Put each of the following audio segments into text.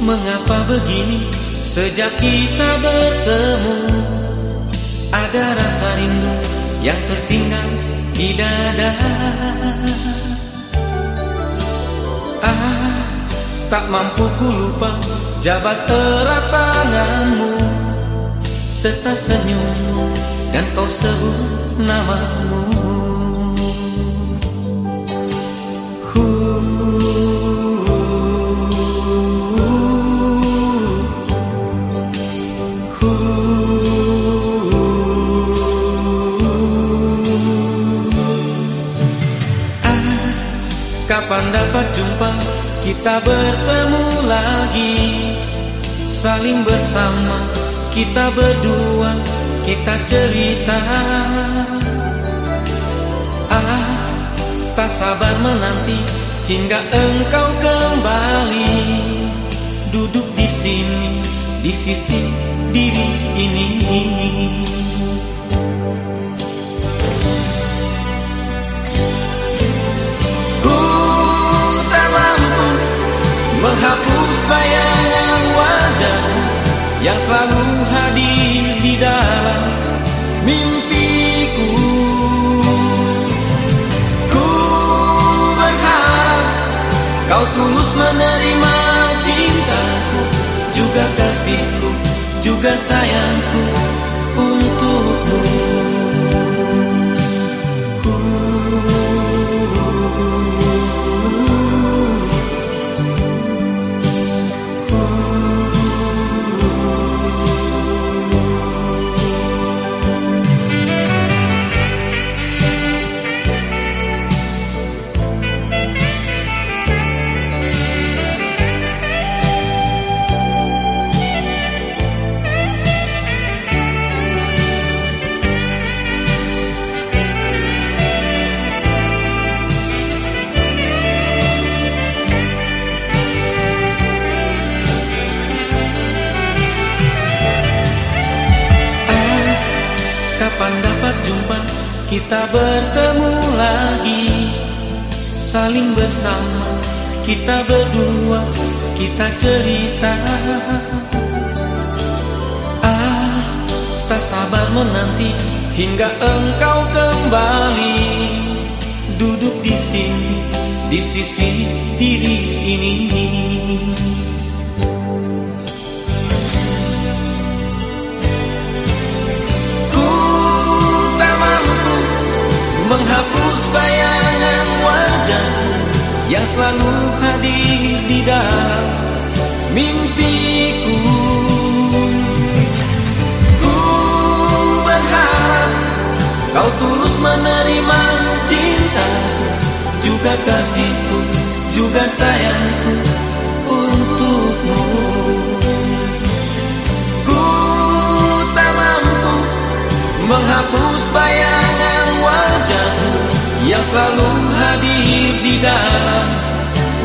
Mengapa begini sejak kita bertemu? Ada rasa rindu yang tertinggal di dada Ah, tak mampu ku lupa jabat erat tanganmu Serta senyummu dan kau sebut namamu Kapan dapat jumpa? Kita bertemu lagi. Saling bersama kita berdua kita cerita. Ah tak sabar menanti hingga engkau kembali. Duduk di sini di sisi diri ini Menghapus bayangan wajah Yang selalu hadir di dalam mimpiku. Ku berharap kau tulus menerima cintaku Juga kasihku, juga sayangku untukmu kita bertemu lagi. Saling bersama. Kita berdua. Kita cerita. Ah tak sabar menanti hingga engkau kembali. Duduk di sini di sisi diri ini yang selalu hadir di dalam mimpiku. Ku berharap kau tulus menerima cintaku, juga kasihku, juga sayangku selalu hadir di dalam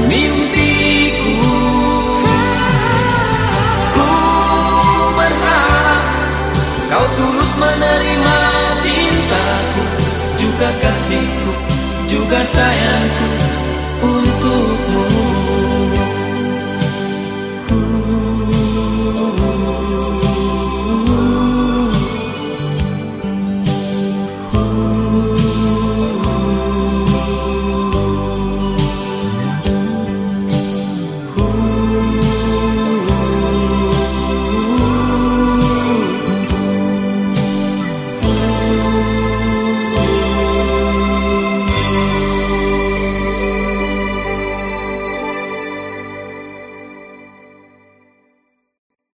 mimpiku. Ku berharap kau tulus menerima cintaku, juga kasihku, juga sayangku.